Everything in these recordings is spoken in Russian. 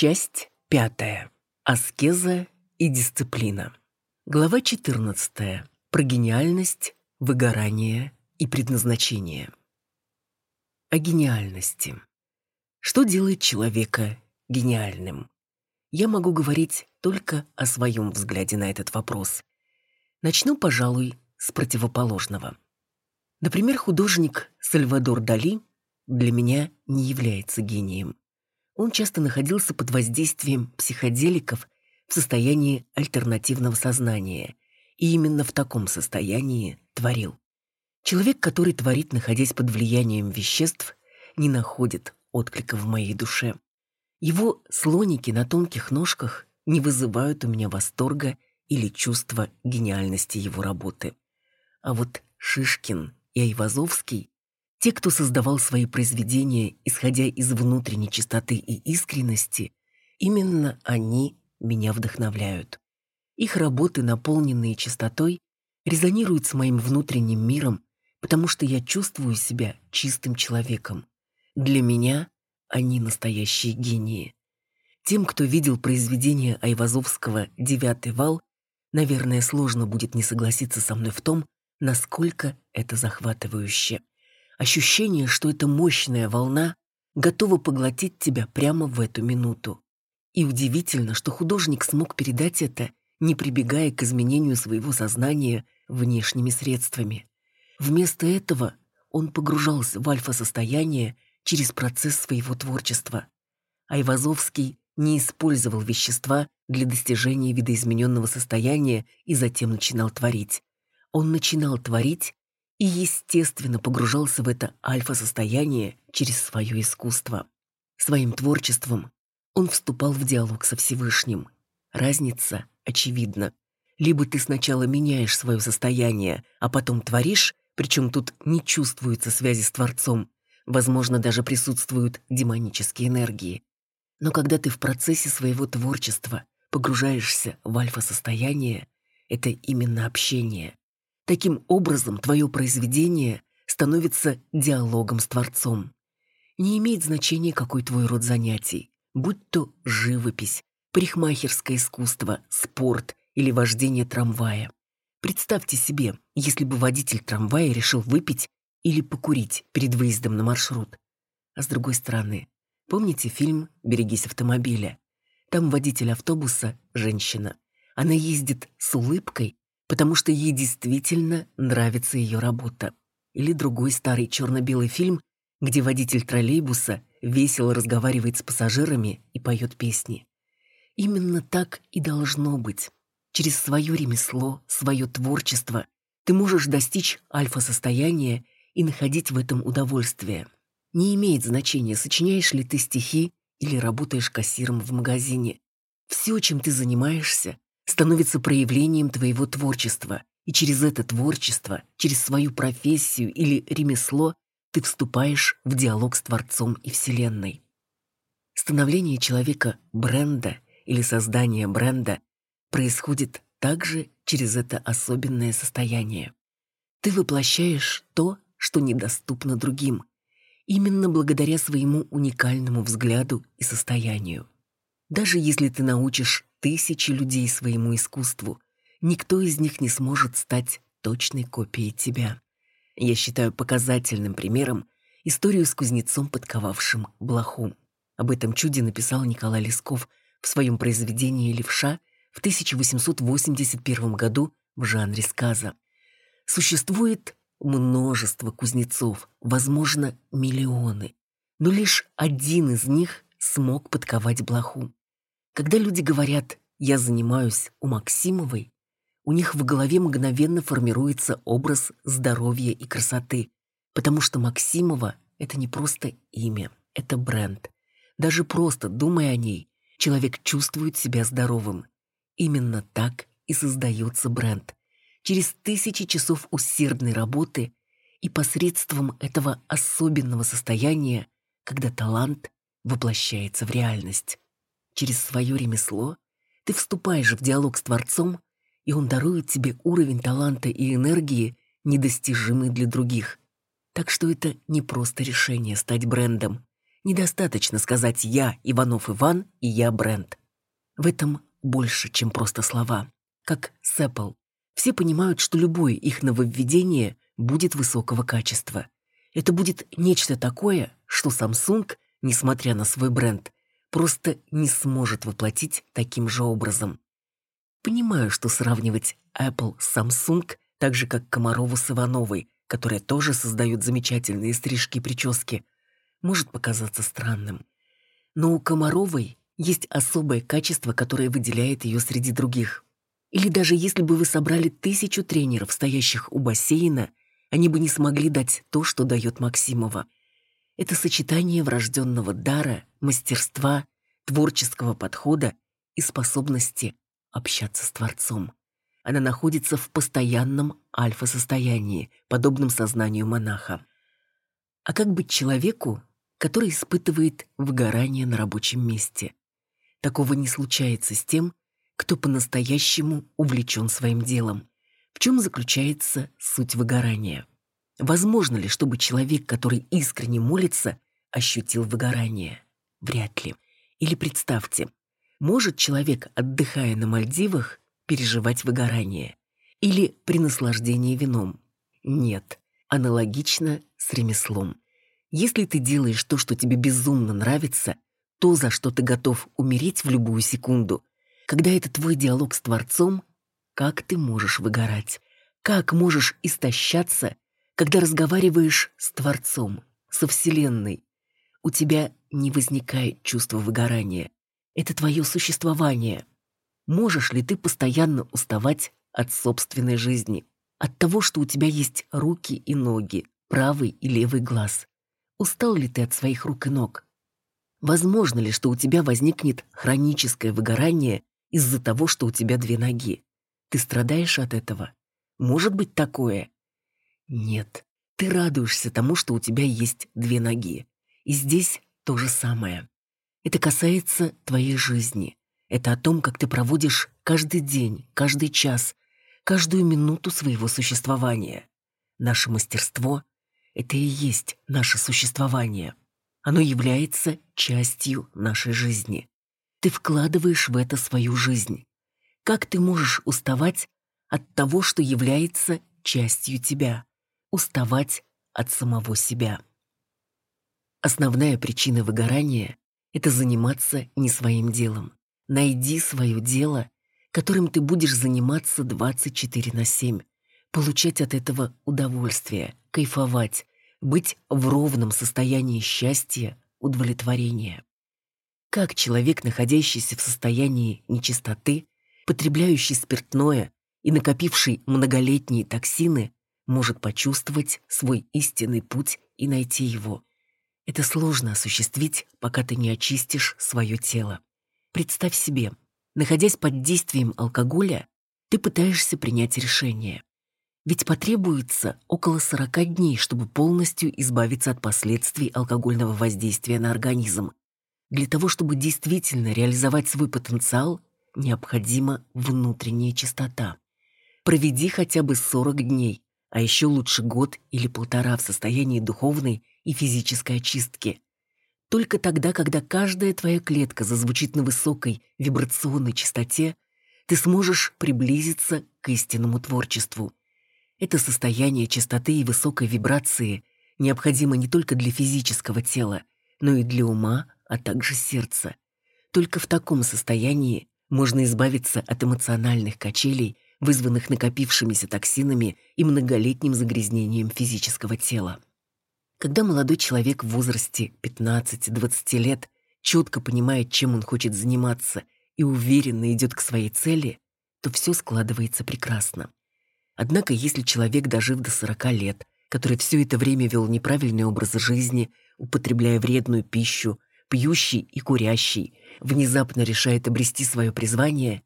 Часть пятая. Аскеза и дисциплина. Глава 14. Про гениальность, выгорание и предназначение. О гениальности. Что делает человека гениальным? Я могу говорить только о своем взгляде на этот вопрос. Начну, пожалуй, с противоположного. Например, художник Сальвадор Дали для меня не является гением. Он часто находился под воздействием психоделиков в состоянии альтернативного сознания, и именно в таком состоянии творил. Человек, который творит, находясь под влиянием веществ, не находит отклика в моей душе. Его слоники на тонких ножках не вызывают у меня восторга или чувства гениальности его работы. А вот Шишкин и Айвазовский те, кто создавал свои произведения, исходя из внутренней чистоты и искренности, именно они меня вдохновляют. Их работы, наполненные чистотой, резонируют с моим внутренним миром, потому что я чувствую себя чистым человеком. Для меня они настоящие гении. Тем, кто видел произведение Айвазовского «Девятый вал», наверное, сложно будет не согласиться со мной в том, насколько это захватывающе. Ощущение, что эта мощная волна готова поглотить тебя прямо в эту минуту. И удивительно, что художник смог передать это, не прибегая к изменению своего сознания внешними средствами. Вместо этого он погружался в альфа-состояние через процесс своего творчества. Айвазовский не использовал вещества для достижения видоизмененного состояния и затем начинал творить. Он начинал творить и, естественно, погружался в это альфа-состояние через свое искусство. Своим творчеством он вступал в диалог со Всевышним. Разница очевидна. Либо ты сначала меняешь свое состояние, а потом творишь, причем тут не чувствуется связи с Творцом, возможно, даже присутствуют демонические энергии. Но когда ты в процессе своего творчества погружаешься в альфа-состояние, это именно общение, Таким образом, твое произведение становится диалогом с Творцом. Не имеет значения, какой твой род занятий, будь то живопись, парикмахерское искусство, спорт или вождение трамвая. Представьте себе, если бы водитель трамвая решил выпить или покурить перед выездом на маршрут. А с другой стороны, помните фильм «Берегись автомобиля»? Там водитель автобуса – женщина. Она ездит с улыбкой потому что ей действительно нравится ее работа. Или другой старый черно-белый фильм, где водитель троллейбуса весело разговаривает с пассажирами и поет песни. Именно так и должно быть. Через свое ремесло, свое творчество ты можешь достичь альфа-состояния и находить в этом удовольствие. Не имеет значения, сочиняешь ли ты стихи или работаешь кассиром в магазине. Все, чем ты занимаешься, становится проявлением твоего творчества, и через это творчество, через свою профессию или ремесло ты вступаешь в диалог с Творцом и Вселенной. Становление человека бренда или создание бренда происходит также через это особенное состояние. Ты воплощаешь то, что недоступно другим, именно благодаря своему уникальному взгляду и состоянию. Даже если ты научишь тысячи людей своему искусству, никто из них не сможет стать точной копией тебя. Я считаю показательным примером историю с кузнецом, подковавшим блоху. Об этом чуде написал Николай Лесков в своем произведении «Левша» в 1881 году в жанре сказа. Существует множество кузнецов, возможно, миллионы, но лишь один из них смог подковать блоху. Когда люди говорят «я занимаюсь у Максимовой», у них в голове мгновенно формируется образ здоровья и красоты, потому что Максимова — это не просто имя, это бренд. Даже просто думая о ней, человек чувствует себя здоровым. Именно так и создается бренд. Через тысячи часов усердной работы и посредством этого особенного состояния, когда талант воплощается в реальность. Через свое ремесло ты вступаешь в диалог с Творцом, и он дарует тебе уровень таланта и энергии, недостижимый для других. Так что это не просто решение стать брендом. Недостаточно сказать «я Иванов Иван» и «я Брент». В этом больше, чем просто слова. Как с Apple. Все понимают, что любое их нововведение будет высокого качества. Это будет нечто такое, что Samsung, несмотря на свой бренд, просто не сможет воплотить таким же образом. Понимаю, что сравнивать Apple с Samsung так же, как Комарову с Ивановой, которые тоже создают замечательные стрижки и прически, может показаться странным. Но у Комаровой есть особое качество, которое выделяет ее среди других. Или даже если бы вы собрали тысячу тренеров, стоящих у бассейна, они бы не смогли дать то, что дает Максимова. Это сочетание врожденного дара, мастерства, творческого подхода и способности общаться с Творцом. Она находится в постоянном альфа-состоянии, подобном сознанию монаха. А как быть человеку, который испытывает выгорание на рабочем месте? Такого не случается с тем, кто по-настоящему увлечен своим делом. В чем заключается суть выгорания? Возможно ли, чтобы человек, который искренне молится, ощутил выгорание? Вряд ли. Или представьте, может человек, отдыхая на Мальдивах, переживать выгорание? Или при наслаждении вином? Нет. Аналогично с ремеслом. Если ты делаешь то, что тебе безумно нравится, то, за что ты готов умереть в любую секунду, когда это твой диалог с Творцом, как ты можешь выгорать? Как можешь истощаться, когда разговариваешь с Творцом, со Вселенной? У тебя не возникает чувства выгорания. Это твое существование. Можешь ли ты постоянно уставать от собственной жизни? От того, что у тебя есть руки и ноги, правый и левый глаз? Устал ли ты от своих рук и ног? Возможно ли, что у тебя возникнет хроническое выгорание из-за того, что у тебя две ноги? Ты страдаешь от этого? Может быть такое? Нет. Ты радуешься тому, что у тебя есть две ноги. И здесь то же самое. Это касается твоей жизни. Это о том, как ты проводишь каждый день, каждый час, каждую минуту своего существования. Наше мастерство — это и есть наше существование. Оно является частью нашей жизни. Ты вкладываешь в это свою жизнь. Как ты можешь уставать от того, что является частью тебя? Уставать от самого себя. Основная причина выгорания — это заниматься не своим делом. Найди свое дело, которым ты будешь заниматься 24 на 7, получать от этого удовольствие, кайфовать, быть в ровном состоянии счастья, удовлетворения. Как человек, находящийся в состоянии нечистоты, потребляющий спиртное и накопивший многолетние токсины, может почувствовать свой истинный путь и найти его. Это сложно осуществить, пока ты не очистишь свое тело. Представь себе, находясь под действием алкоголя, ты пытаешься принять решение. Ведь потребуется около 40 дней, чтобы полностью избавиться от последствий алкогольного воздействия на организм. Для того, чтобы действительно реализовать свой потенциал, необходима внутренняя чистота. Проведи хотя бы 40 дней, а еще лучше год или полтора в состоянии духовной и физической очистки. Только тогда, когда каждая твоя клетка зазвучит на высокой вибрационной частоте, ты сможешь приблизиться к истинному творчеству. Это состояние чистоты и высокой вибрации необходимо не только для физического тела, но и для ума, а также сердца. Только в таком состоянии можно избавиться от эмоциональных качелей, вызванных накопившимися токсинами и многолетним загрязнением физического тела. Когда молодой человек в возрасте 15-20 лет четко понимает, чем он хочет заниматься и уверенно идет к своей цели, то все складывается прекрасно. Однако, если человек, дожив до 40 лет, который все это время вел неправильный образ жизни, употребляя вредную пищу, пьющий и курящий, внезапно решает обрести свое призвание,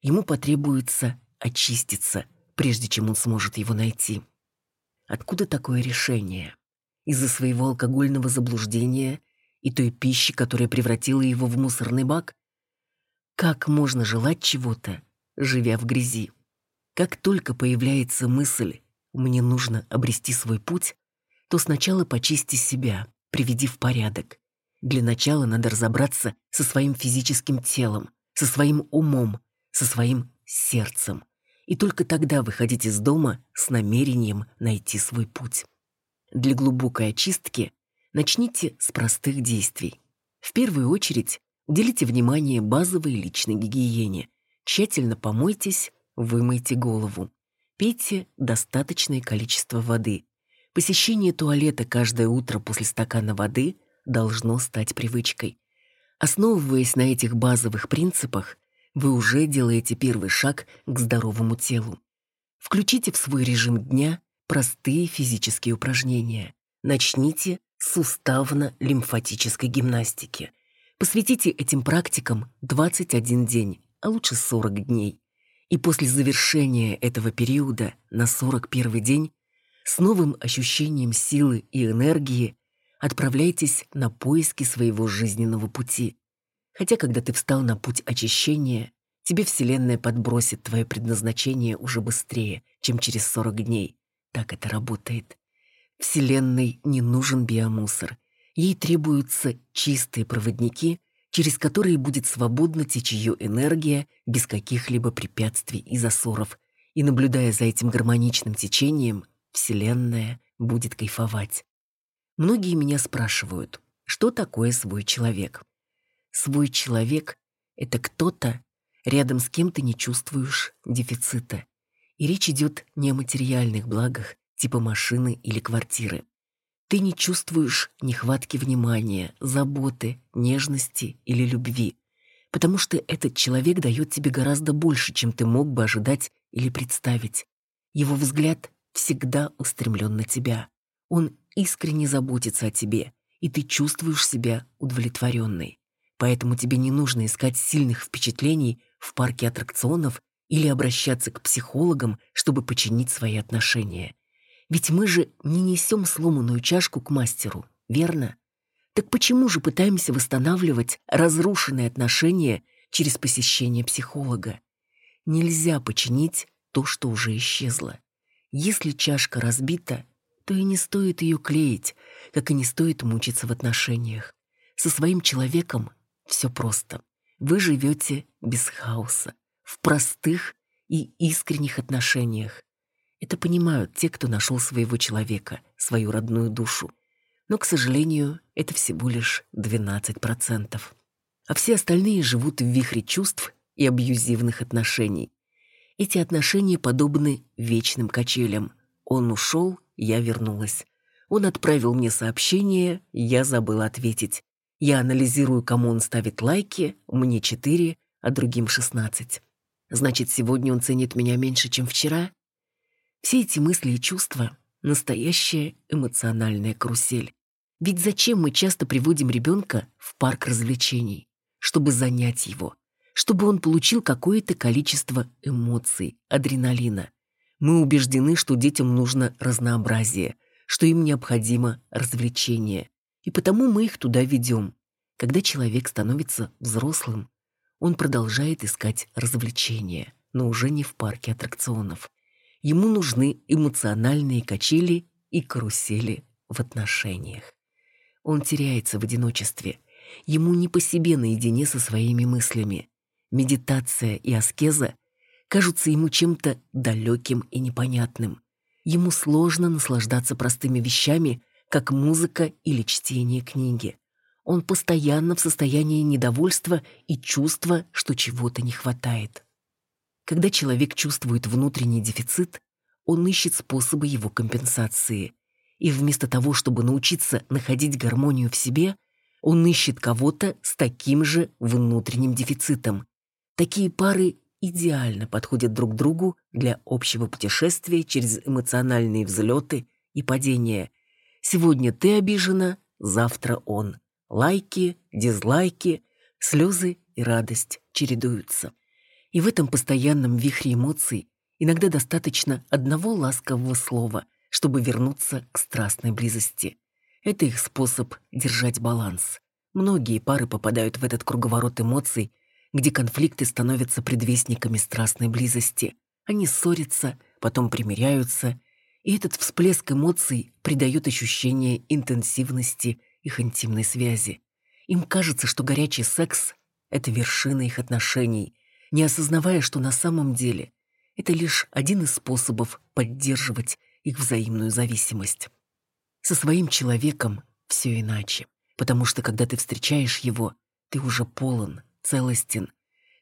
ему потребуется очиститься, прежде чем он сможет его найти. Откуда такое решение? Из-за своего алкогольного заблуждения и той пищи, которая превратила его в мусорный бак? Как можно желать чего-то, живя в грязи? Как только появляется мысль «мне нужно обрести свой путь», то сначала почисти себя, приведи в порядок. Для начала надо разобраться со своим физическим телом, со своим умом, со своим сердцем. И только тогда выходить из дома с намерением найти свой путь. Для глубокой очистки начните с простых действий. В первую очередь уделите внимание базовой личной гигиене. Тщательно помойтесь, вымойте голову. Пейте достаточное количество воды. Посещение туалета каждое утро после стакана воды должно стать привычкой. Основываясь на этих базовых принципах, вы уже делаете первый шаг к здоровому телу. Включите в свой режим дня простые физические упражнения. Начните с суставно-лимфатической гимнастики. Посвятите этим практикам 21 день, а лучше 40 дней. И после завершения этого периода на 41 день с новым ощущением силы и энергии отправляйтесь на поиски своего жизненного пути. Хотя, когда ты встал на путь очищения, тебе Вселенная подбросит твое предназначение уже быстрее, чем через 40 дней. Так это работает. Вселенной не нужен биомусор. Ей требуются чистые проводники, через которые будет свободно течь ее энергия без каких-либо препятствий и засоров. И наблюдая за этим гармоничным течением, Вселенная будет кайфовать. Многие меня спрашивают, что такое свой человек? Свой человек — это кто-то, рядом с кем ты не чувствуешь дефицита. И речь идет не о материальных благах, типа машины или квартиры. Ты не чувствуешь нехватки внимания, заботы, нежности или любви, потому что этот человек дает тебе гораздо больше, чем ты мог бы ожидать или представить. Его взгляд всегда устремлен на тебя. Он искренне заботится о тебе, и ты чувствуешь себя удовлетворенной. Поэтому тебе не нужно искать сильных впечатлений в парке аттракционов или обращаться к психологам, чтобы починить свои отношения. Ведь мы же не несем сломанную чашку к мастеру, верно? Так почему же пытаемся восстанавливать разрушенные отношения через посещение психолога? Нельзя починить то, что уже исчезло. Если чашка разбита, то и не стоит ее клеить, как и не стоит мучиться в отношениях. Со своим человеком все просто. Вы живете без хаоса, в простых и искренних отношениях. Это понимают те, кто нашел своего человека, свою родную душу. Но, к сожалению, это всего лишь 12%. А все остальные живут в вихре чувств и абьюзивных отношений. Эти отношения подобны вечным качелям. Он ушел, я вернулась. Он отправил мне сообщение, я забыла ответить. Я анализирую, кому он ставит лайки, мне 4, а другим 16. Значит, сегодня он ценит меня меньше, чем вчера? Все эти мысли и чувства — настоящая эмоциональная карусель. Ведь зачем мы часто приводим ребенка в парк развлечений? Чтобы занять его, чтобы он получил какое-то количество эмоций, адреналина. Мы убеждены, что детям нужно разнообразие, что им необходимо развлечение. И потому мы их туда ведем. Когда человек становится взрослым, он продолжает искать развлечения, но уже не в парке аттракционов. Ему нужны эмоциональные качели и карусели в отношениях. Он теряется в одиночестве. Ему не по себе наедине со своими мыслями медитация и аскеза кажутся ему чем-то далеким и непонятным. Ему сложно наслаждаться простыми вещами, как музыка или чтение книги. Он постоянно в состоянии недовольства и чувства, что чего-то не хватает. Когда человек чувствует внутренний дефицит, он ищет способы его компенсации. И вместо того, чтобы научиться находить гармонию в себе, он ищет кого-то с таким же внутренним дефицитом, Такие пары идеально подходят друг другу для общего путешествия через эмоциональные взлеты и падения. Сегодня ты обижена, завтра он. Лайки, дизлайки, слезы и радость чередуются. И в этом постоянном вихре эмоций иногда достаточно одного ласкового слова, чтобы вернуться к страстной близости. Это их способ держать баланс. Многие пары попадают в этот круговорот эмоций где конфликты становятся предвестниками страстной близости. Они ссорятся, потом примиряются, и этот всплеск эмоций придает ощущение интенсивности их интимной связи. Им кажется, что горячий секс — это вершина их отношений, не осознавая, что на самом деле это лишь один из способов поддерживать их взаимную зависимость. Со своим человеком все иначе, потому что когда ты встречаешь его, ты уже полон, целостен.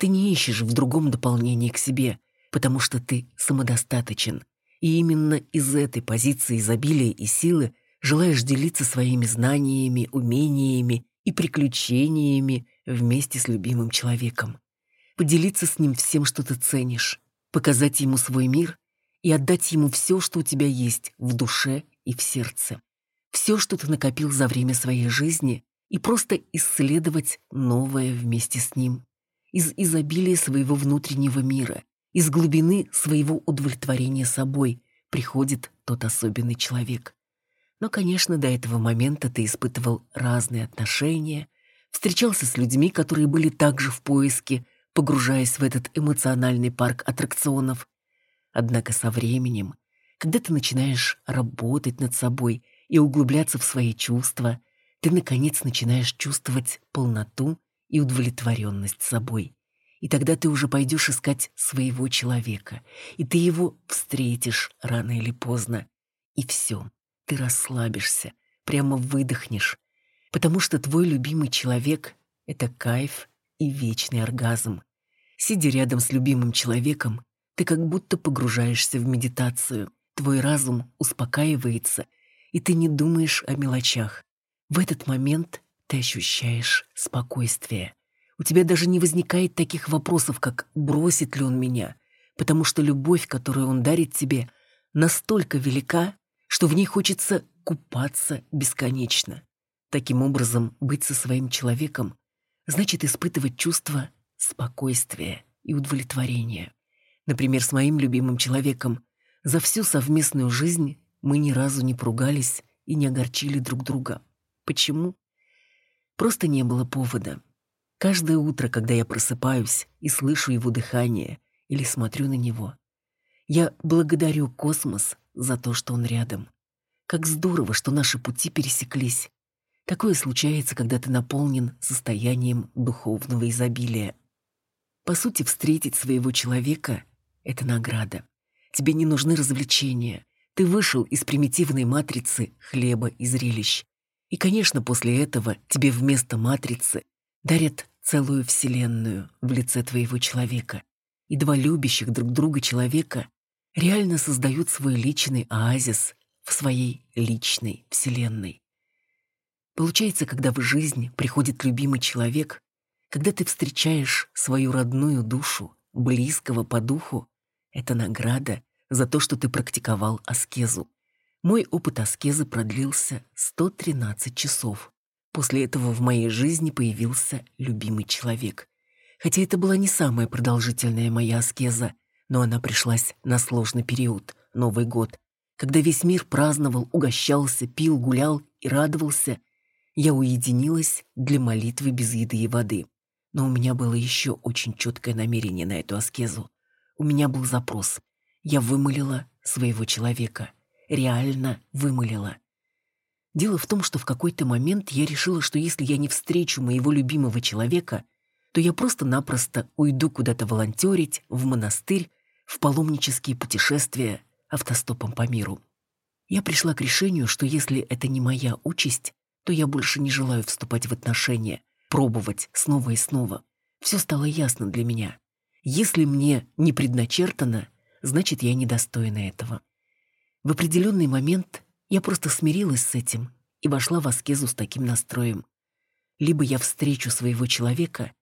Ты не ищешь в другом дополнении к себе, потому что ты самодостаточен. И именно из этой позиции изобилия и силы желаешь делиться своими знаниями, умениями и приключениями вместе с любимым человеком. Поделиться с ним всем, что ты ценишь, показать ему свой мир и отдать ему все, что у тебя есть в душе и в сердце. Все, что ты накопил за время своей жизни, и просто исследовать новое вместе с ним. Из изобилия своего внутреннего мира, из глубины своего удовлетворения собой приходит тот особенный человек. Но, конечно, до этого момента ты испытывал разные отношения, встречался с людьми, которые были также в поиске, погружаясь в этот эмоциональный парк аттракционов. Однако со временем, когда ты начинаешь работать над собой и углубляться в свои чувства, ты, наконец, начинаешь чувствовать полноту и удовлетворенность собой. И тогда ты уже пойдешь искать своего человека, и ты его встретишь рано или поздно. И все ты расслабишься, прямо выдохнешь, потому что твой любимый человек — это кайф и вечный оргазм. Сидя рядом с любимым человеком, ты как будто погружаешься в медитацию, твой разум успокаивается, и ты не думаешь о мелочах. В этот момент ты ощущаешь спокойствие. У тебя даже не возникает таких вопросов, как «бросит ли он меня?», потому что любовь, которую он дарит тебе, настолько велика, что в ней хочется купаться бесконечно. Таким образом, быть со своим человеком значит испытывать чувство спокойствия и удовлетворения. Например, с моим любимым человеком за всю совместную жизнь мы ни разу не поругались и не огорчили друг друга. Почему? Просто не было повода. Каждое утро, когда я просыпаюсь и слышу его дыхание или смотрю на него, я благодарю космос за то, что он рядом. Как здорово, что наши пути пересеклись. Такое случается, когда ты наполнен состоянием духовного изобилия. По сути, встретить своего человека — это награда. Тебе не нужны развлечения. Ты вышел из примитивной матрицы хлеба и зрелищ. И, конечно, после этого тебе вместо матрицы дарят целую вселенную в лице твоего человека. И два любящих друг друга человека реально создают свой личный оазис в своей личной вселенной. Получается, когда в жизнь приходит любимый человек, когда ты встречаешь свою родную душу, близкого по духу, это награда за то, что ты практиковал аскезу. Мой опыт аскезы продлился 113 часов. После этого в моей жизни появился любимый человек. Хотя это была не самая продолжительная моя аскеза, но она пришлась на сложный период, Новый год. Когда весь мир праздновал, угощался, пил, гулял и радовался, я уединилась для молитвы без еды и воды. Но у меня было еще очень четкое намерение на эту аскезу. У меня был запрос. Я вымолила своего человека. Реально вымолила. Дело в том, что в какой-то момент я решила, что если я не встречу моего любимого человека, то я просто-напросто уйду куда-то волонтерить, в монастырь в паломнические путешествия автостопом по миру. Я пришла к решению, что если это не моя участь, то я больше не желаю вступать в отношения, пробовать снова и снова. Все стало ясно для меня. Если мне не предначертано, значит, я недостойна этого. В определенный момент я просто смирилась с этим и вошла в аскезу с таким настроем. Либо я встречу своего человека,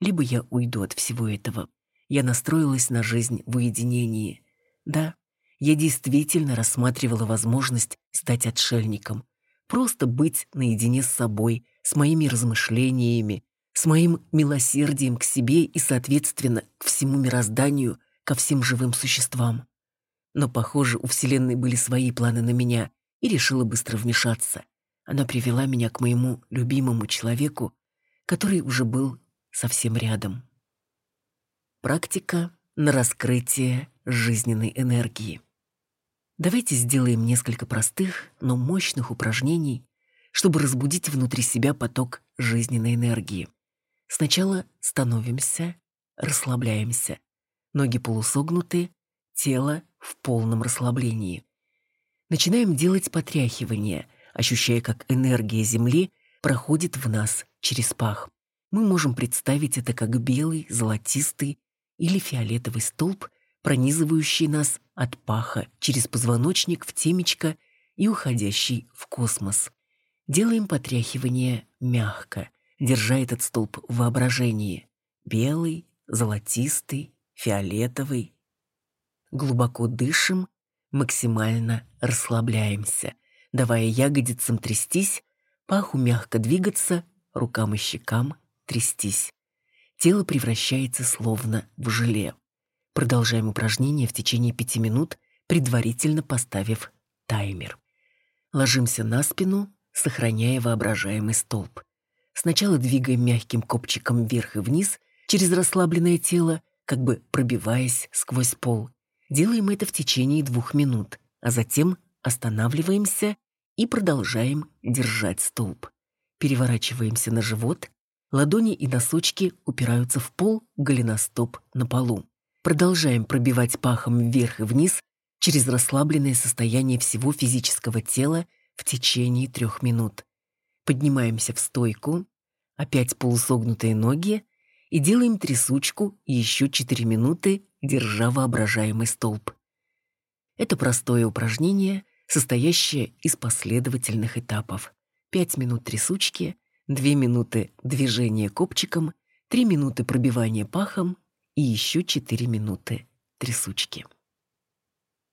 либо я уйду от всего этого. Я настроилась на жизнь в уединении. Да, я действительно рассматривала возможность стать отшельником. Просто быть наедине с собой, с моими размышлениями, с моим милосердием к себе и, соответственно, к всему мирозданию, ко всем живым существам. Но, похоже, у Вселенной были свои планы на меня, и решила быстро вмешаться. Она привела меня к моему любимому человеку, который уже был совсем рядом. Практика на раскрытие жизненной энергии. Давайте сделаем несколько простых, но мощных упражнений, чтобы разбудить внутри себя поток жизненной энергии. Сначала становимся, расслабляемся. Ноги полусогнуты, тело в полном расслаблении. Начинаем делать потряхивание, ощущая, как энергия Земли проходит в нас через пах. Мы можем представить это как белый, золотистый или фиолетовый столб, пронизывающий нас от паха через позвоночник в темечко и уходящий в космос. Делаем потряхивание мягко, держа этот столб в воображении. Белый, золотистый, фиолетовый. Глубоко дышим, максимально расслабляемся, давая ягодицам трястись, паху мягко двигаться, рукам и щекам трястись. Тело превращается словно в желе. Продолжаем упражнение в течение пяти минут, предварительно поставив таймер. Ложимся на спину, сохраняя воображаемый столб. Сначала двигаем мягким копчиком вверх и вниз через расслабленное тело, как бы пробиваясь сквозь пол. Делаем это в течение двух минут, а затем останавливаемся и продолжаем держать столб. Переворачиваемся на живот, ладони и носочки упираются в пол, голеностоп на полу. Продолжаем пробивать пахом вверх и вниз через расслабленное состояние всего физического тела в течение трех минут. Поднимаемся в стойку, опять полусогнутые ноги и делаем трясучку еще четыре минуты, держа воображаемый столб. Это простое упражнение, состоящее из последовательных этапов. Пять минут трясучки, две минуты движения копчиком, три минуты пробивания пахом и еще четыре минуты трясучки.